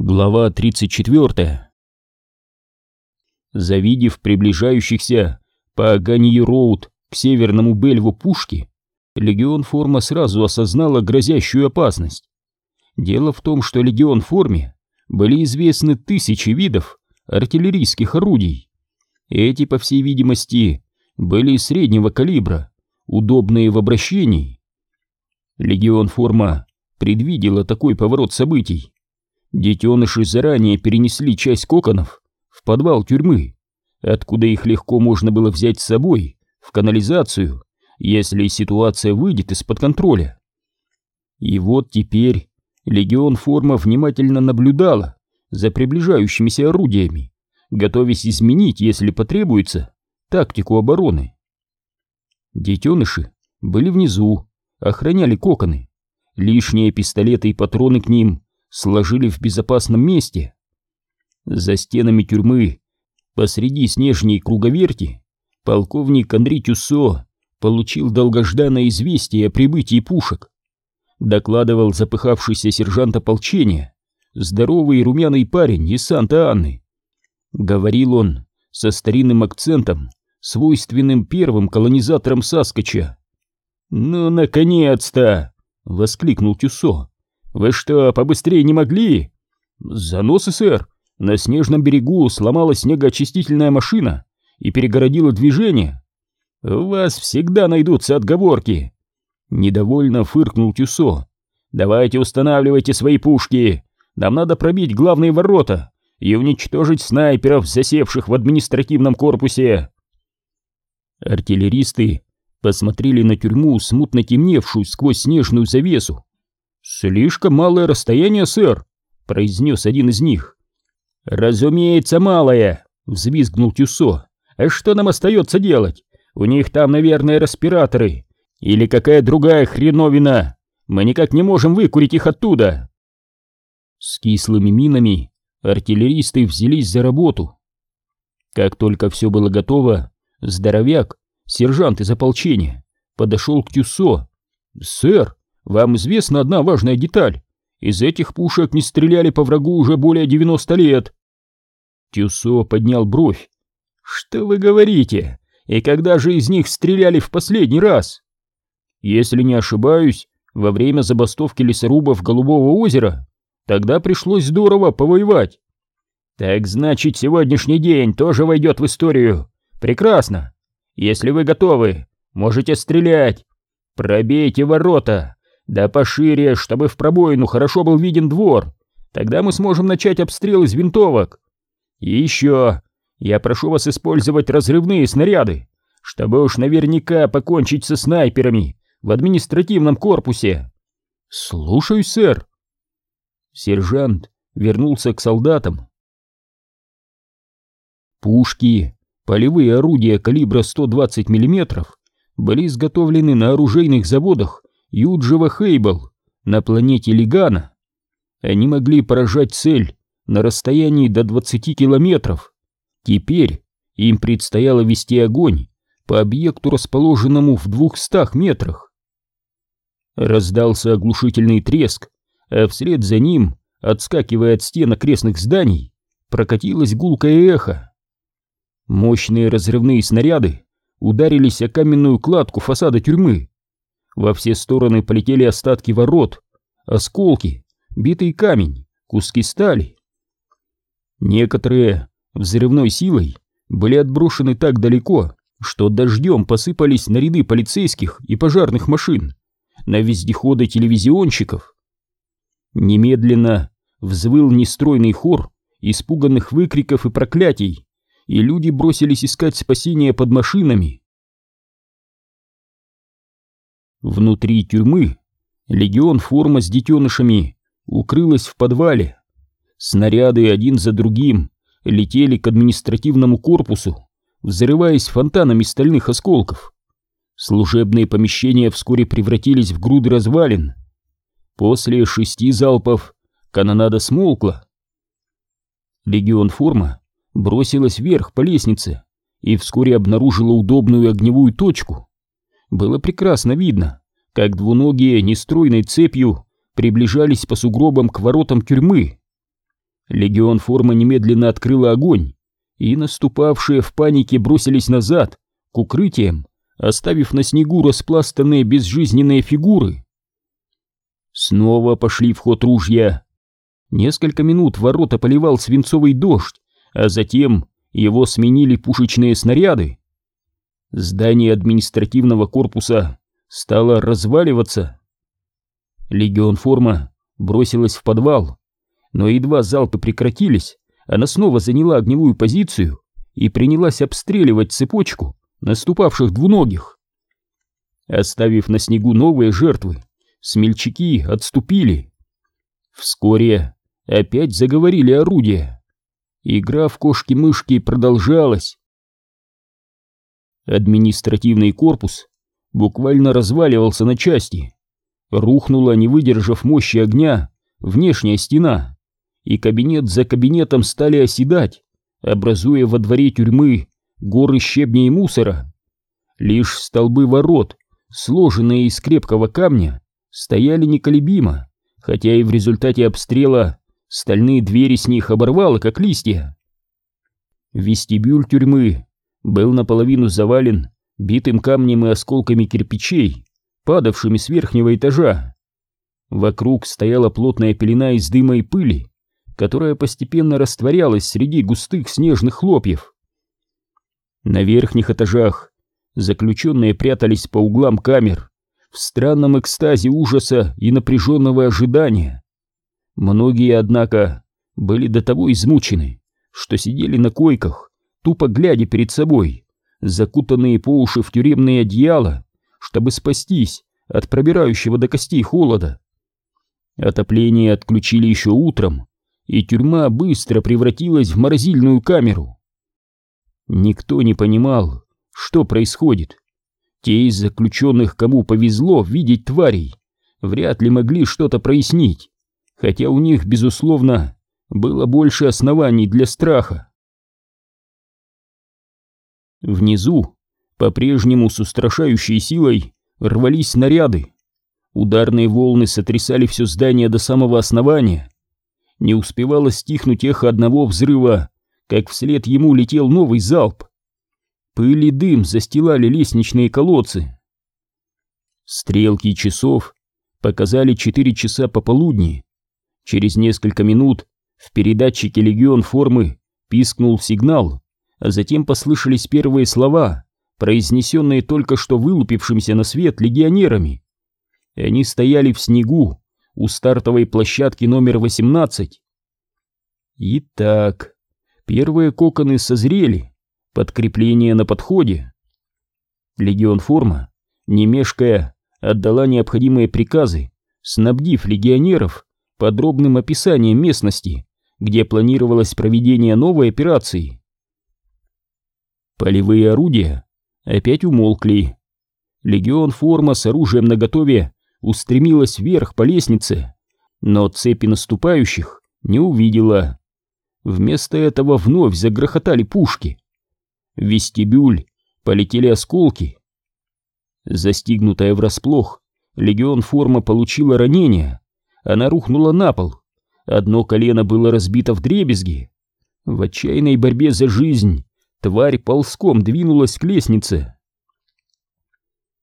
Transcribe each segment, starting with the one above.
Глава 34 Завидев приближающихся по Ганьи-Роуд к северному Бельву пушки, легион Форма сразу осознала грозящую опасность. Дело в том, что легион Форме были известны тысячи видов артиллерийских орудий. Эти, по всей видимости, были среднего калибра, удобные в обращении. Легион Форма предвидела такой поворот событий Детеныши заранее перенесли часть коконов в подвал тюрьмы, откуда их легко можно было взять с собой в канализацию, если ситуация выйдет из-под контроля. И вот теперь легион форма внимательно наблюдала за приближающимися орудиями, готовясь изменить, если потребуется, тактику обороны. Детеныши были внизу, охраняли коконы. Лишние пистолеты и патроны к ним сложили в безопасном месте. За стенами тюрьмы, посреди снежней круговерти, полковник Андрей Тюссо получил долгожданное известие о прибытии пушек. Докладывал запыхавшийся сержант ополчения, здоровый и румяный парень из Санта-Анны. Говорил он со старинным акцентом, свойственным первым колонизаторам Саскоча. «Ну, наконец-то!» — воскликнул Тюссо. «Вы что, побыстрее не могли?» «Заносы, сэр. На снежном берегу сломалась снегоочистительная машина и перегородила движение. У вас всегда найдутся отговорки». Недовольно фыркнул Тюсо. «Давайте устанавливайте свои пушки. Нам надо пробить главные ворота и уничтожить снайперов, засевших в административном корпусе». Артиллеристы посмотрели на тюрьму, смутно темневшую сквозь снежную завесу, «Слишком малое расстояние, сэр», — произнес один из них. «Разумеется, малое», — взвизгнул Тюсо. «А что нам остается делать? У них там, наверное, респираторы. Или какая другая хреновина. Мы никак не можем выкурить их оттуда». С кислыми минами артиллеристы взялись за работу. Как только все было готово, здоровяк, сержант из ополчения, подошел к Тюсо. «Сэр, вам известна одна важная деталь. Из этих пушек не стреляли по врагу уже более 90 лет. Тюсо поднял бровь. Что вы говорите? И когда же из них стреляли в последний раз? Если не ошибаюсь, во время забастовки лесорубов Голубого озера. Тогда пришлось здорово повоевать. Так значит, сегодняшний день тоже войдет в историю. Прекрасно. Если вы готовы, можете стрелять. Пробейте ворота. Да пошире, чтобы в пробоину хорошо был виден двор. Тогда мы сможем начать обстрел из винтовок. И еще, я прошу вас использовать разрывные снаряды, чтобы уж наверняка покончить со снайперами в административном корпусе. Слушаюсь, сэр. Сержант вернулся к солдатам. Пушки, полевые орудия калибра 120 мм были изготовлены на оружейных заводах Юджева Хейбл на планете Лигана. Они могли поражать цель на расстоянии до 20 километров. Теперь им предстояло вести огонь по объекту, расположенному в двухстах метрах. Раздался оглушительный треск, а вслед за ним, отскакивая от стен окрестных зданий, прокатилось гулкое эхо. Мощные разрывные снаряды ударились о каменную кладку фасада тюрьмы, во все стороны полетели остатки ворот, осколки, битый камень, куски стали. Некоторые взрывной силой были отброшены так далеко, что дождем посыпались на ряды полицейских и пожарных машин, на вездеходы телевизионщиков. Немедленно взвыл нестройный хор испуганных выкриков и проклятий, и люди бросились искать спасения под машинами. Внутри тюрьмы легион форма с детенышами укрылась в подвале. Снаряды один за другим летели к административному корпусу, взрываясь фонтанами стальных осколков. Служебные помещения вскоре превратились в груды развалин. После шести залпов канонада смолкла. Легион форма бросилась вверх по лестнице и вскоре обнаружила удобную огневую точку было прекрасно видно, как двуногие нестройной цепью приближались по сугробам к воротам тюрьмы. Легион форма немедленно открыла огонь, и наступавшие в панике бросились назад, к укрытиям, оставив на снегу распластанные безжизненные фигуры. Снова пошли в ход ружья. Несколько минут ворота поливал свинцовый дождь, а затем его сменили пушечные снаряды. Здание административного корпуса стало разваливаться. Легион форма бросилась в подвал, но едва залпы прекратились, она снова заняла огневую позицию и принялась обстреливать цепочку наступавших двуногих. Оставив на снегу новые жертвы, смельчаки отступили. Вскоре опять заговорили орудия. Игра в кошки-мышки продолжалась. Административный корпус буквально разваливался на части. Рухнула, не выдержав мощи огня, внешняя стена, и кабинет за кабинетом стали оседать, образуя во дворе тюрьмы горы щебня и мусора. Лишь столбы ворот, сложенные из крепкого камня, стояли неколебимо, хотя и в результате обстрела стальные двери с них оборвало, как листья. Вестибюль тюрьмы был наполовину завален битым камнем и осколками кирпичей, падавшими с верхнего этажа. Вокруг стояла плотная пелена из дыма и пыли, которая постепенно растворялась среди густых снежных хлопьев. На верхних этажах заключенные прятались по углам камер в странном экстазе ужаса и напряженного ожидания. Многие, однако, были до того измучены, что сидели на койках, тупо глядя перед собой, закутанные по уши в тюремные одеяла, чтобы спастись от пробирающего до костей холода. Отопление отключили еще утром, и тюрьма быстро превратилась в морозильную камеру. Никто не понимал, что происходит. Те из заключенных, кому повезло видеть тварей, вряд ли могли что-то прояснить, хотя у них, безусловно, было больше оснований для страха. Внизу, по-прежнему с устрашающей силой, рвались снаряды. Ударные волны сотрясали все здание до самого основания. Не успевало стихнуть эхо одного взрыва, как вслед ему летел новый залп. Пыль и дым застилали лестничные колодцы. Стрелки часов показали четыре часа пополудни. Через несколько минут в передатчике легион формы пискнул сигнал, а затем послышались первые слова, произнесенные только что вылупившимся на свет легионерами. Они стояли в снегу у стартовой площадки номер 18. Итак, первые коконы созрели, подкрепление на подходе. Легион форма, не мешкая, отдала необходимые приказы, снабдив легионеров подробным описанием местности, где планировалось проведение новой операции. Полевые орудия опять умолкли. Легион форма с оружием наготове устремилась вверх по лестнице, но цепи наступающих не увидела. Вместо этого вновь загрохотали пушки. В вестибюль полетели осколки. Застигнутая врасплох, легион форма получила ранение. Она рухнула на пол. Одно колено было разбито в дребезги. В отчаянной борьбе за жизнь тварь ползком двинулась к лестнице.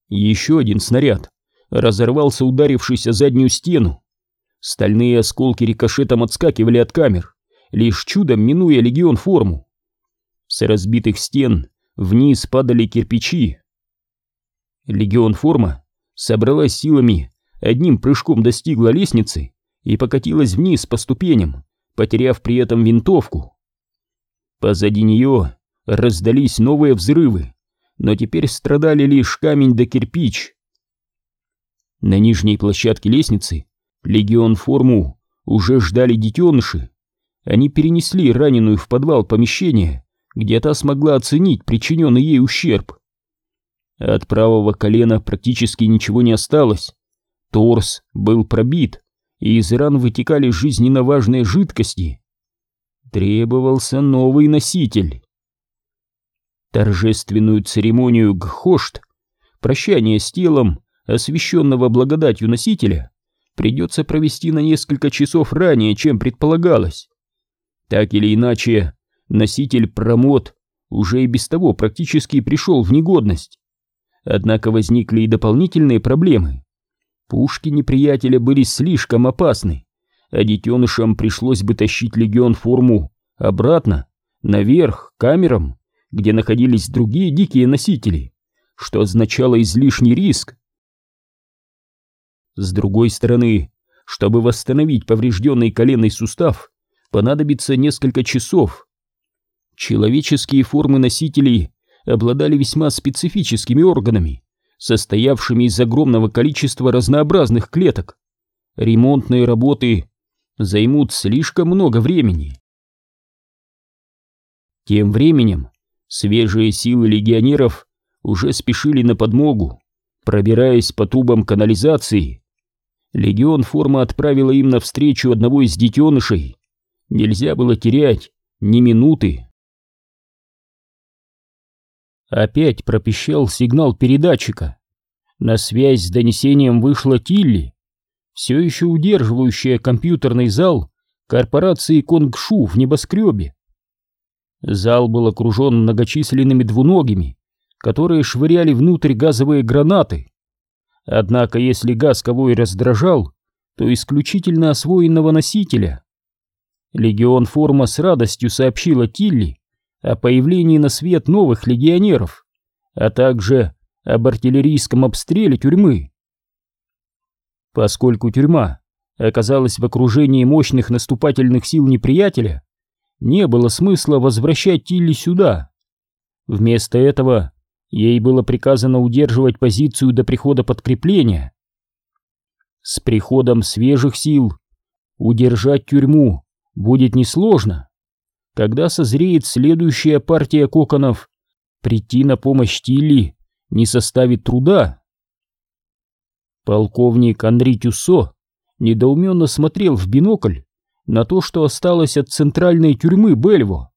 Еще один снаряд разорвался ударившись о заднюю стену. Стальные осколки рикошетом отскакивали от камер, лишь чудом минуя легион форму. С разбитых стен вниз падали кирпичи. Легион форма собралась силами, одним прыжком достигла лестницы и покатилась вниз по ступеням, потеряв при этом винтовку. Позади нее раздались новые взрывы, но теперь страдали лишь камень да кирпич. На нижней площадке лестницы легион форму уже ждали детеныши. Они перенесли раненую в подвал помещения где та смогла оценить причиненный ей ущерб. От правого колена практически ничего не осталось. Торс был пробит, и из ран вытекали жизненно важные жидкости. Требовался новый носитель. Торжественную церемонию гхошт, прощание с телом, освященного благодатью носителя, придется провести на несколько часов ранее, чем предполагалось. Так или иначе, носитель промот уже и без того практически пришел в негодность. Однако возникли и дополнительные проблемы. Пушки неприятеля были слишком опасны, а детенышам пришлось бы тащить легион форму обратно, наверх, камерам, где находились другие дикие носители, что означало излишний риск. С другой стороны, чтобы восстановить поврежденный коленный сустав, понадобится несколько часов. Человеческие формы носителей обладали весьма специфическими органами, состоявшими из огромного количества разнообразных клеток. Ремонтные работы займут слишком много времени. Тем временем свежие силы легионеров уже спешили на подмогу, пробираясь по трубам канализации. Легион форма отправила им навстречу одного из детенышей. Нельзя было терять ни минуты. Опять пропищал сигнал передатчика. На связь с донесением вышла Тилли, все еще удерживающая компьютерный зал корпорации Конгшу в небоскребе. Зал был окружен многочисленными двуногими, которые швыряли внутрь газовые гранаты. Однако, если газ кого и раздражал, то исключительно освоенного носителя. Легион Форма с радостью сообщила Тилли о появлении на свет новых легионеров, а также об артиллерийском обстреле тюрьмы. Поскольку тюрьма оказалась в окружении мощных наступательных сил неприятеля, не было смысла возвращать Тилли сюда. Вместо этого ей было приказано удерживать позицию до прихода подкрепления. С приходом свежих сил удержать тюрьму будет несложно. Когда созреет следующая партия коконов, прийти на помощь Тилли не составит труда. Полковник Анри Тюссо недоуменно смотрел в бинокль на то, что осталось от центральной тюрьмы Бельво.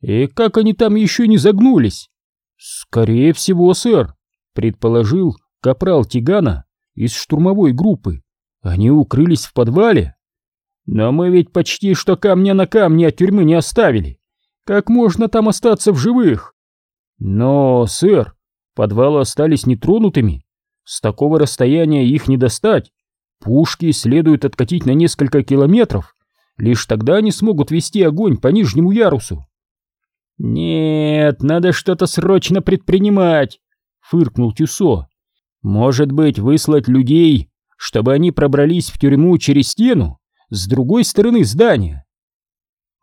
«И как они там еще не загнулись?» «Скорее всего, сэр», — предположил капрал Тигана из штурмовой группы. «Они укрылись в подвале». «Но мы ведь почти что камня на камне от тюрьмы не оставили. Как можно там остаться в живых?» «Но, сэр, подвалы остались нетронутыми. С такого расстояния их не достать. Пушки следует откатить на несколько километров, лишь тогда они смогут вести огонь по нижнему ярусу. «Нет, надо что-то срочно предпринимать», — фыркнул Тюсо. «Может быть, выслать людей, чтобы они пробрались в тюрьму через стену с другой стороны здания?»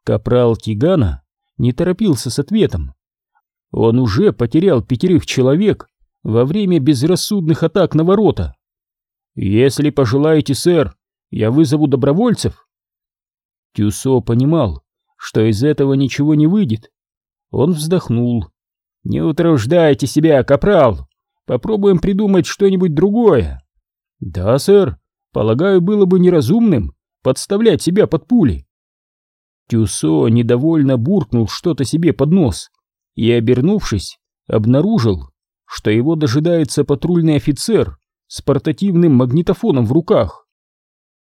Капрал Тигана не торопился с ответом. Он уже потерял пятерых человек во время безрассудных атак на ворота. «Если пожелаете, сэр, я вызову добровольцев». Тюсо понимал, что из этого ничего не выйдет. Он вздохнул. «Не утруждайте себя, капрал. Попробуем придумать что-нибудь другое». «Да, сэр. Полагаю, было бы неразумным подставлять себя под пули». Тюсо недовольно буркнул что-то себе под нос и, обернувшись, обнаружил, что его дожидается патрульный офицер с портативным магнитофоном в руках.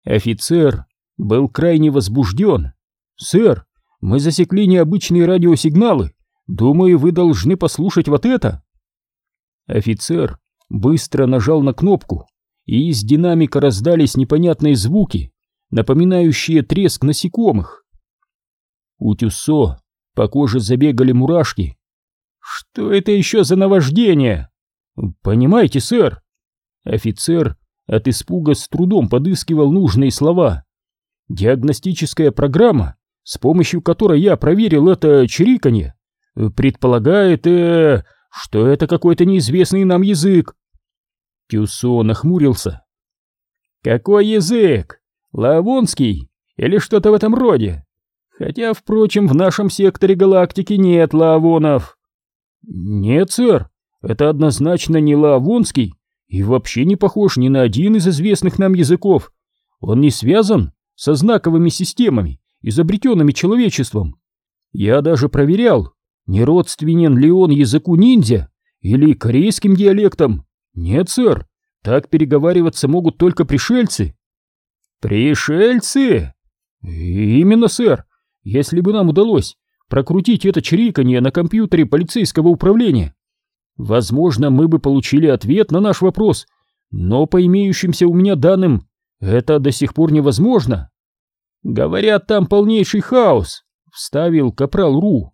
Офицер был крайне возбужден. «Сэр, мы засекли необычные радиосигналы. Думаю, вы должны послушать вот это». Офицер быстро нажал на кнопку, и из динамика раздались непонятные звуки, напоминающие треск насекомых. У Тюссо по коже забегали мурашки. «Что это еще за наваждение?» «Понимаете, сэр, Офицер от испуга с трудом подыскивал нужные слова. Диагностическая программа, с помощью которой я проверил это чириканье, предполагает, э, что это какой-то неизвестный нам язык. Тюсо нахмурился. Какой язык? Лавонский или что-то в этом роде? Хотя, впрочем, в нашем секторе галактики нет лавонов. Нет, сэр, это однозначно не лавонский и вообще не похож ни на один из известных нам языков. Он не связан со знаковыми системами, изобретенными человечеством. Я даже проверял, не родственен ли он языку ниндзя или корейским диалектам. Нет, сэр, так переговариваться могут только пришельцы. Пришельцы? Именно, сэр. если бы нам удалось прокрутить это чириканье на компьютере полицейского управления, возможно, мы бы получили ответ на наш вопрос, но по имеющимся у меня данным это до сих пор невозможно. Говорят, там полнейший хаос, вставил капрал Ру.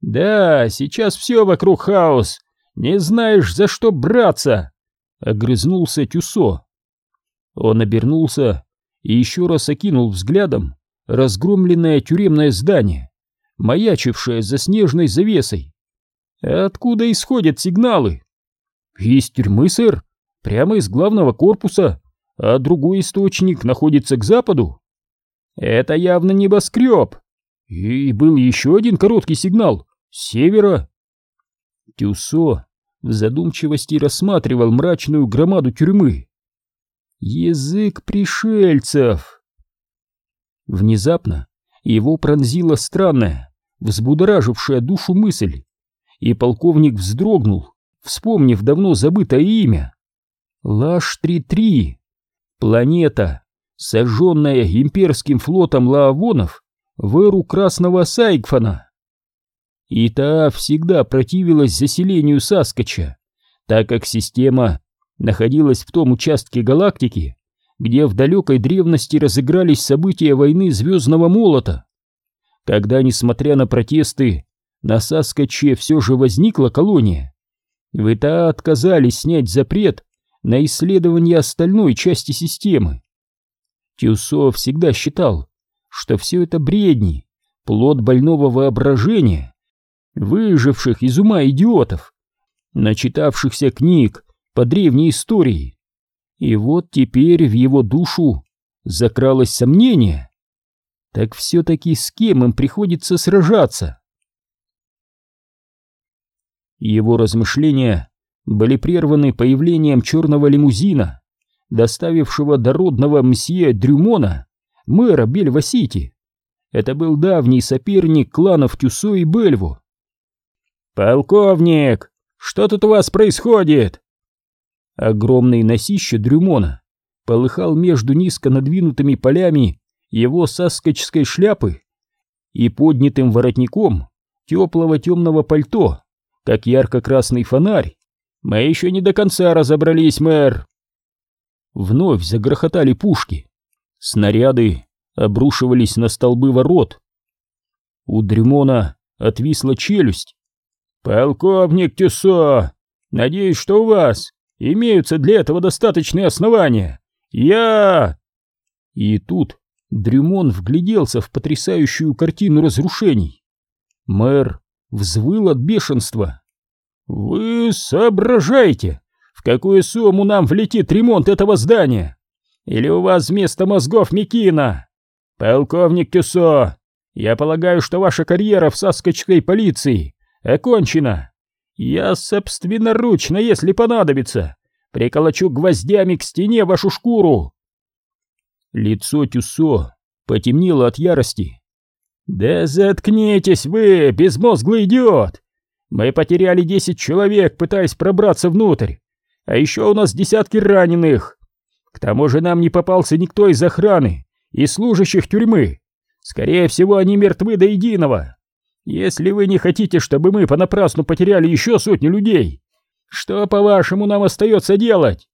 Да, сейчас все вокруг хаос. Не знаешь, за что браться, огрызнулся Тюсо. Он обернулся и еще раз окинул взглядом разгромленное тюремное здание, маячившее за снежной завесой. Откуда исходят сигналы? Из тюрьмы, сэр, прямо из главного корпуса, а другой источник находится к западу. Это явно небоскреб. И был еще один короткий сигнал с севера. Тюсо в задумчивости рассматривал мрачную громаду тюрьмы. Язык пришельцев. Внезапно его пронзила странная, взбудоражившая душу мысль, и полковник вздрогнул, вспомнив давно забытое имя. Лаш-3-3. Планета, сожженная имперским флотом лаавонов в эру Красного Сайгфана. И та всегда противилась заселению Саскача, так как система находилась в том участке галактики, где в далекой древности разыгрались события войны Звездного Молота. Когда, несмотря на протесты, на Саскаче все же возникла колония, ВТА отказались снять запрет на исследование остальной части системы. Тюсо всегда считал, что все это бредни, плод больного воображения, выживших из ума идиотов, начитавшихся книг по древней истории. И вот теперь в его душу закралось сомнение. Так все-таки с кем им приходится сражаться? Его размышления были прерваны появлением черного лимузина, доставившего дородного мсье Дрюмона, мэра Бельва-Сити. Это был давний соперник кланов Тюсо и Бельву. «Полковник, что тут у вас происходит?» Огромный носище Дрюмона полыхал между низко надвинутыми полями его саскочской шляпы и поднятым воротником теплого темного пальто, как ярко-красный фонарь. Мы еще не до конца разобрались, мэр. Вновь загрохотали пушки. Снаряды обрушивались на столбы ворот. У Дрюмона отвисла челюсть. «Полковник Тюсо, надеюсь, что у вас имеются для этого достаточные основания. Я...» И тут Дрюмон вгляделся в потрясающую картину разрушений. Мэр взвыл от бешенства. «Вы соображаете, в какую сумму нам влетит ремонт этого здания? Или у вас вместо мозгов Микина? Полковник Тюсо, я полагаю, что ваша карьера в саскочской полиции окончена. Я собственноручно, если понадобится, приколочу гвоздями к стене вашу шкуру. Лицо Тюсо потемнело от ярости. «Да заткнитесь вы, безмозглый идиот! Мы потеряли десять человек, пытаясь пробраться внутрь, а еще у нас десятки раненых. К тому же нам не попался никто из охраны и служащих тюрьмы. Скорее всего, они мертвы до единого. Если вы не хотите, чтобы мы понапрасну потеряли еще сотни людей, что, по-вашему, нам остается делать?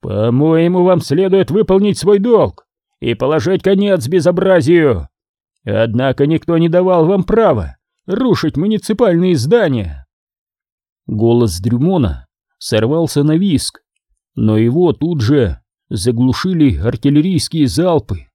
По-моему, вам следует выполнить свой долг и положить конец безобразию. Однако никто не давал вам права рушить муниципальные здания. Голос Дрюмона сорвался на виск, но его тут же заглушили артиллерийские залпы.